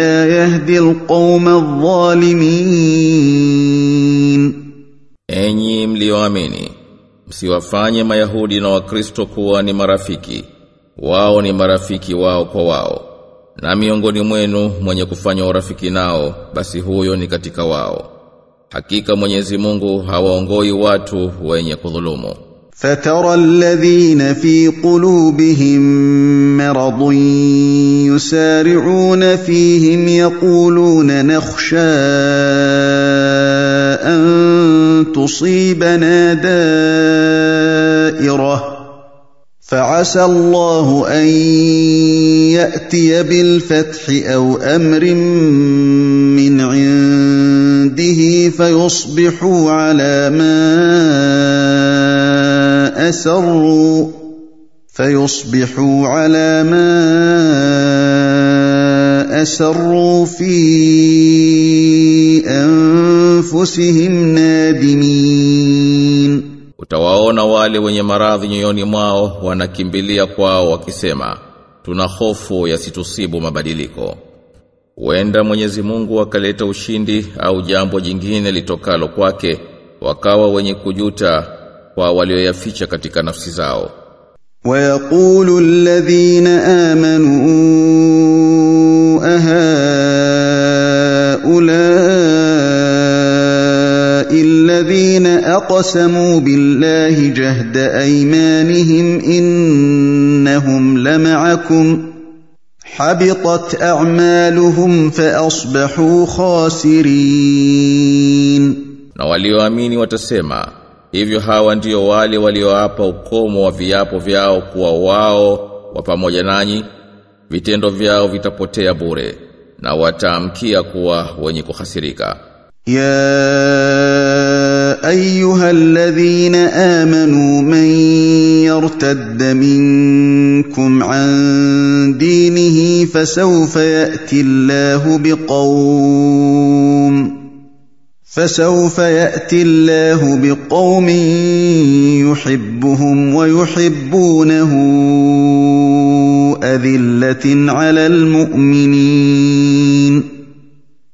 la yahdi alqauma adh-dhalimin Enyi mlioamini msiwafanye Mayahudi na Wakristo kuwa ni marafiki. Wao ni marafiki wao kwa wao. Na miongoni mwenu mwenye kufanya urafiki nao basi huyo ni katika wao. Hakika Mwenyezi Mungu hawaongoi watu wenye kudhulumu. فترى الذين في قلوبهم مرض يسارعون فيهم يقولون نخشى أن تصيبنا دائرة. فعسى الله أن يأتي بالفتح أو أمر من عنده فيصبحوا على ما اسروا فيصبحوا على ما اسروا في انفسهم نادمين Utawaona wale wenye maradhi nyoyoni mwao wanakimbilia kwao wakisema, tuna hofu yasitusibu mabadiliko. Huenda Mwenyezi Mungu akaleta ushindi au jambo jingine litokalo kwake, wakawa wenye kujuta kwa walioyaficha katika nafsi zao. ويقول الذين امنوا اهؤلاء الذين اقسموا بالله جهد ايمانهم انهم لمعكم حبطت اعمالهم فاصبحوا خاسرين Na walioamini watasema, hivyo hawa ndio wale walioapa ukomo wa viapo vyao kuwa wao wa pamoja nanyi, vitendo vyao vitapotea bure, na wataamkia kuwa wenye kuhasirika. يا ايها الذين امنوا من يرتد منكم عن دينه فسوف يأتي الله بقوم فسوف يأتي الله بقوم يحبهم ويحبونه أذلة على المؤمنين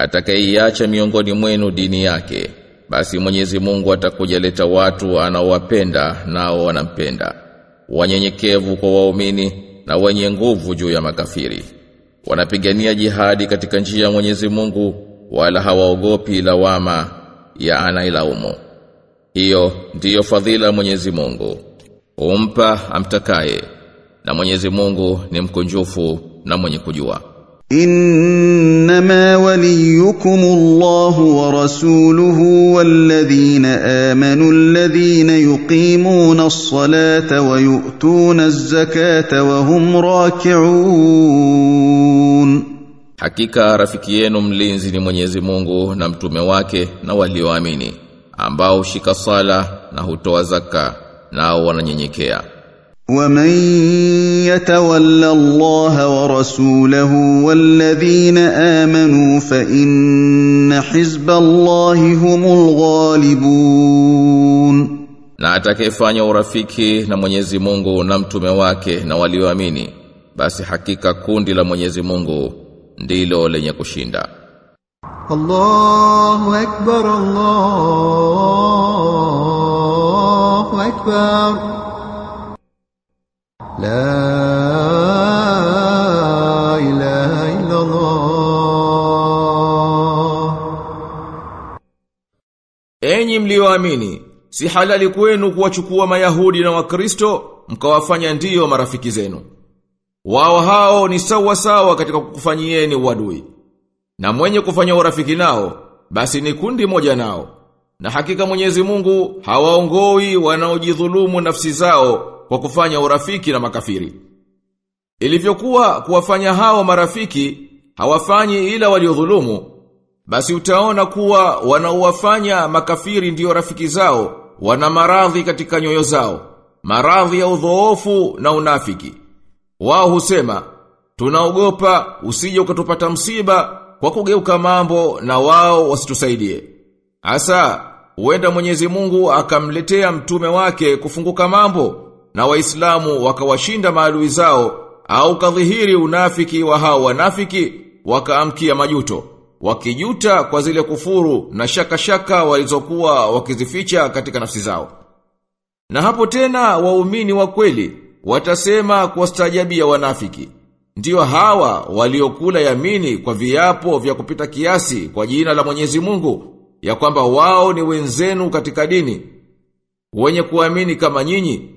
atakayeiacha miongoni mwenu dini yake basi Mwenyezi Mungu atakujaleta watu anaowapenda nao wanampenda. Wanyenyekevu kwa waumini na wenye nguvu juu ya makafiri. Wanapigania jihadi katika njia ya Mwenyezi Mungu wala hawaogopi lawama ya anailaumu. Hiyo ndiyo fadhila Mwenyezi Mungu. Umpa amtakaye na Mwenyezi Mungu ni mkunjufu na mwenye kujua. In وليكم الله ورسوله والذين امنوا الذين يقيمون الصلاه ويؤتون الزكاه وهم راكعون Hakika rafiki yenu mlinzi ni Mwenyezi Mungu na mtume wake na walioamini ambao hushika sala na hutoa zaka nao wananyenyekea. ومن يتول الله ورسوله والذين امنوا فان حزب الله هم الغالبون Na atakayefanya urafiki na Mwenyezi Mungu na mtume wake na walioamini basi hakika kundi la Mwenyezi Mungu ndilo lenye kushinda. الله أكبر الله أكبر Enyi mlioamini si halali kwenu kuwachukua mayahudi na wakristo mkawafanya ndiyo marafiki zenu. Wao hao ni sawa sawa katika kukufanyieni uadui. Na mwenye kufanya urafiki nao basi ni kundi moja nao. Na hakika Mwenyezi Mungu hawaongoi wanaojidhulumu nafsi zao kwa kufanya urafiki na makafiri. Ilivyokuwa kuwafanya hao marafiki hawafanyi ila waliodhulumu, basi utaona kuwa wanaowafanya makafiri ndiyo rafiki zao, wana maradhi katika nyoyo zao, maradhi ya udhoofu na unafiki. Wao husema, tunaogopa usije ukatupata msiba kwa kugeuka mambo na wao wasitusaidie. Asa, huenda Mwenyezi Mungu akamletea mtume wake kufunguka mambo na waislamu wakawashinda maadui zao au kadhihiri unafiki wa hao wanafiki wakaamkia majuto wakijuta kwa zile kufuru na shaka shaka walizokuwa wakizificha katika nafsi zao. Na hapo tena waumini wa kweli watasema kwa stajabi ya wanafiki. Ndiyo hawa waliokula yamini kwa viapo vya kupita kiasi kwa jina la Mwenyezi Mungu ya kwamba wao ni wenzenu katika dini. Wenye kuamini kama nyinyi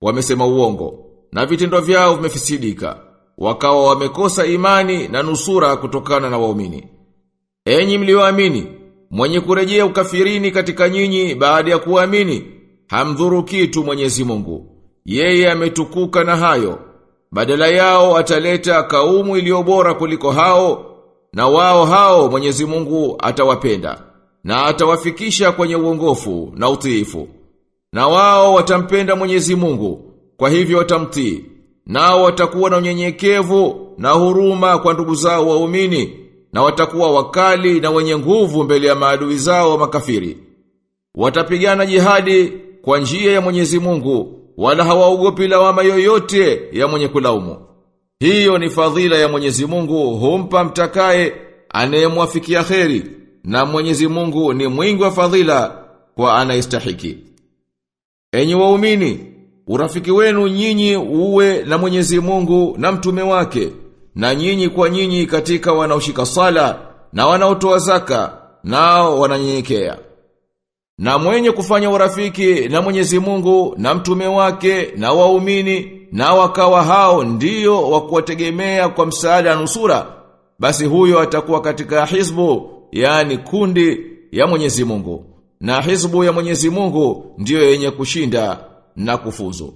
wamesema uongo na vitendo vyao vimefisidika. Wakawa wamekosa imani na nusura kutokana na waumini. Enyi mlioamini, mwenye kurejea ukafirini katika nyinyi baada ya kuamini, hamdhuru kitu Mwenyezi Mungu. Yeye ametukuka na hayo. Badala yao ataleta kaumu iliyo bora kuliko hao na wao hao Mwenyezi Mungu atawapenda na atawafikisha kwenye uongofu na utiifu. Na wao watampenda Mwenyezi Mungu, kwa hivyo watamtii. Nao watakuwa na unyenyekevu na huruma kwa ndugu zao waumini na watakuwa wakali na wenye nguvu mbele ya maadui zao wa makafiri. Watapigana jihadi kwa njia ya Mwenyezi Mungu wala hawaogopi lawama yoyote ya mwenye kulaumu. Hiyo ni fadhila ya Mwenyezi Mungu humpa mtakaye anayemwafikia kheri na Mwenyezi Mungu ni mwingi wa fadhila kwa anayestahiki. Enyi waumini, urafiki wenu nyinyi uwe na Mwenyezi Mungu na mtume wake na nyinyi kwa nyinyi katika wanaoshika sala na wanaotoa zaka nao wananyenyekea. Na mwenye kufanya urafiki na Mwenyezi Mungu na mtume wake na waumini na wakawa hao ndio wa kuwategemea kwa msaada na nusura, basi huyo atakuwa katika hizbu, yani kundi ya Mwenyezi Mungu. Na hizbu ya Mwenyezi Mungu ndiyo yenye kushinda na kufuzu.